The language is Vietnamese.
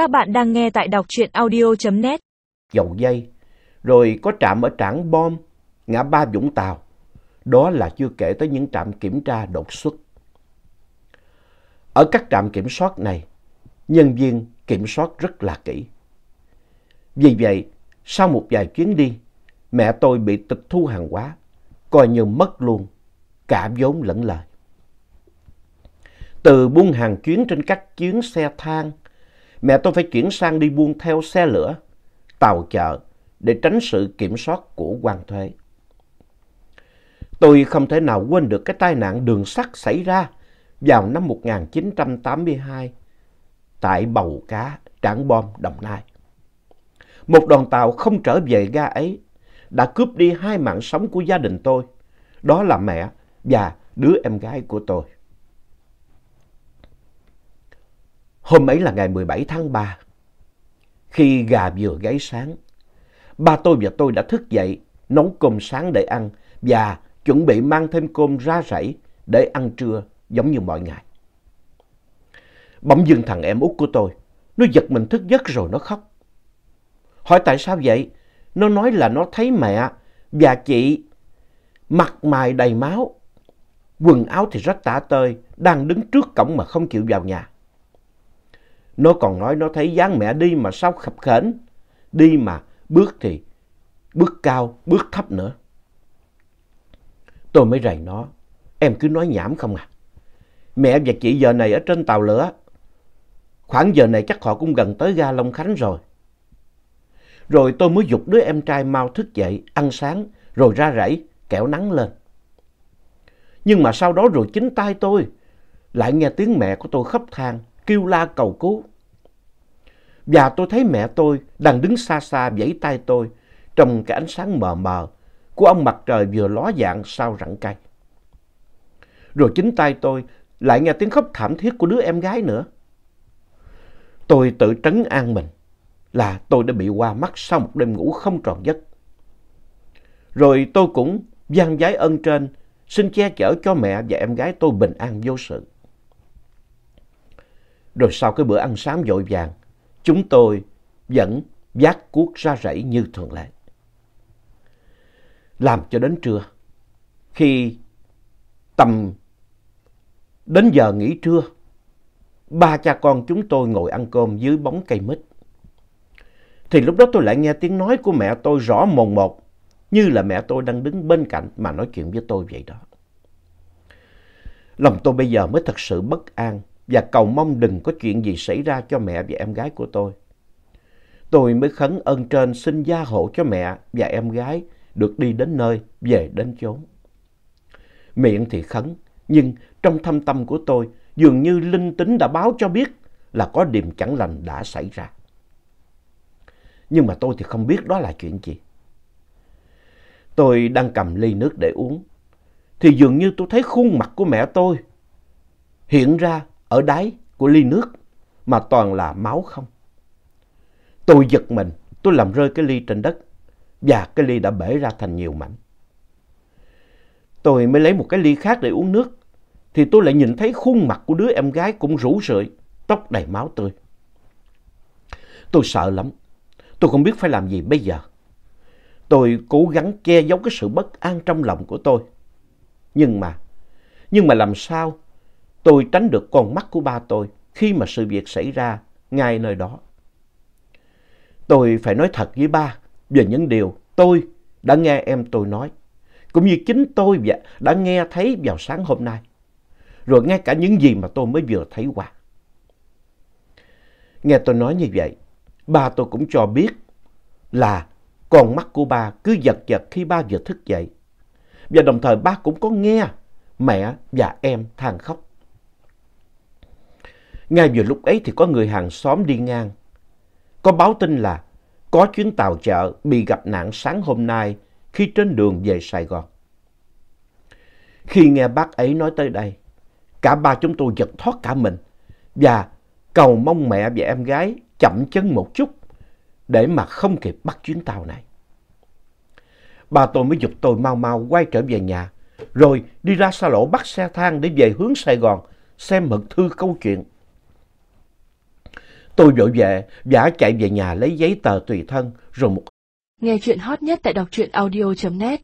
Các bạn đang nghe tại đọc truyện audio.net. dầu dây, rồi có trạm ở Trảng Bom, ngã ba Vũng Tàu. Đó là chưa kể tới những trạm kiểm tra đột xuất. Ở các trạm kiểm soát này, nhân viên kiểm soát rất là kỹ. Vì vậy, sau một vài chuyến đi, mẹ tôi bị tịch thu hàng hóa, coi như mất luôn cả vốn lẫn lời. Từ buôn hàng chuyến trên các chuyến xe thang, mẹ tôi phải chuyển sang đi buôn theo xe lửa, tàu chợ để tránh sự kiểm soát của quan thuế. Tôi không thể nào quên được cái tai nạn đường sắt xảy ra vào năm 1982 tại Bầu Cá, Trảng Bom, Đồng Nai. Một đoàn tàu không trở về ga ấy đã cướp đi hai mạng sống của gia đình tôi. Đó là mẹ và đứa em gái của tôi. Hôm ấy là ngày 17 tháng 3. Khi gà vừa gáy sáng, ba tôi và tôi đã thức dậy nấu cơm sáng để ăn và chuẩn bị mang thêm cơm ra rẫy để ăn trưa giống như mọi ngày. Bỗng dưng thằng em út của tôi, nó giật mình thức giấc rồi nó khóc. Hỏi tại sao vậy? Nó nói là nó thấy mẹ và chị mặt mày đầy máu, quần áo thì rách tả tơi, đang đứng trước cổng mà không chịu vào nhà. Nó còn nói nó thấy dáng mẹ đi mà sao khập khểnh, đi mà bước thì bước cao, bước thấp nữa. Tôi mới rầy nó, em cứ nói nhảm không à. Mẹ và chị giờ này ở trên tàu lửa, khoảng giờ này chắc họ cũng gần tới ga Long Khánh rồi. Rồi tôi mới dục đứa em trai mau thức dậy, ăn sáng, rồi ra rẫy, kẻo nắng lên. Nhưng mà sau đó rồi chính tay tôi lại nghe tiếng mẹ của tôi khóc than, kêu la cầu cứu. Và tôi thấy mẹ tôi đang đứng xa xa vẫy tay tôi trong cái ánh sáng mờ mờ của ông mặt trời vừa ló dạng sau rặng cây. Rồi chính tay tôi lại nghe tiếng khóc thảm thiết của đứa em gái nữa. Tôi tự trấn an mình là tôi đã bị qua mắt sau một đêm ngủ không tròn giấc. Rồi tôi cũng gian giái ân trên, xin che chở cho mẹ và em gái tôi bình an vô sự. Rồi sau cái bữa ăn sáng vội vàng, chúng tôi vẫn vác cuốc ra rẫy như thường lệ. Làm cho đến trưa, khi tầm đến giờ nghỉ trưa, ba cha con chúng tôi ngồi ăn cơm dưới bóng cây mít. Thì lúc đó tôi lại nghe tiếng nói của mẹ tôi rõ mồn một, như là mẹ tôi đang đứng bên cạnh mà nói chuyện với tôi vậy đó. Lòng tôi bây giờ mới thật sự bất an và cầu mong đừng có chuyện gì xảy ra cho mẹ và em gái của tôi. Tôi mới khấn ơn trên xin gia hộ cho mẹ và em gái được đi đến nơi, về đến chốn. Miệng thì khấn, nhưng trong thâm tâm của tôi dường như linh tính đã báo cho biết là có điểm chẳng lành đã xảy ra. Nhưng mà tôi thì không biết đó là chuyện gì. Tôi đang cầm ly nước để uống, thì dường như tôi thấy khuôn mặt của mẹ tôi hiện ra ở đáy của ly nước mà toàn là máu không. Tôi giật mình, tôi làm rơi cái ly trên đất và cái ly đã bể ra thành nhiều mảnh. Tôi mới lấy một cái ly khác để uống nước thì tôi lại nhìn thấy khuôn mặt của đứa em gái cũng rũ rượi, tóc đầy máu tươi. Tôi sợ lắm, tôi không biết phải làm gì bây giờ. Tôi cố gắng che giấu cái sự bất an trong lòng của tôi. Nhưng mà, nhưng mà làm sao tôi tránh được con mắt của ba tôi khi mà sự việc xảy ra ngay nơi đó. Tôi phải nói thật với ba về những điều tôi đã nghe em tôi nói, cũng như chính tôi đã nghe thấy vào sáng hôm nay, rồi ngay cả những gì mà tôi mới vừa thấy qua. Nghe tôi nói như vậy, ba tôi cũng cho biết là con mắt của ba cứ giật giật khi ba vừa thức dậy. Và đồng thời ba cũng có nghe mẹ và em than khóc. Ngay vừa lúc ấy thì có người hàng xóm đi ngang. Có báo tin là có chuyến tàu chợ bị gặp nạn sáng hôm nay khi trên đường về Sài Gòn. Khi nghe bác ấy nói tới đây, cả ba chúng tôi giật thoát cả mình và cầu mong mẹ và em gái chậm chân một chút để mà không kịp bắt chuyến tàu này. Ba tôi mới dục tôi mau mau quay trở về nhà, rồi đi ra xa lộ bắt xe thang để về hướng Sài Gòn xem mật thư câu chuyện. Tôi vội về, giả chạy về nhà lấy giấy tờ tùy thân, rồi một Nghe chuyện hot nhất tại đọc truyện audio.net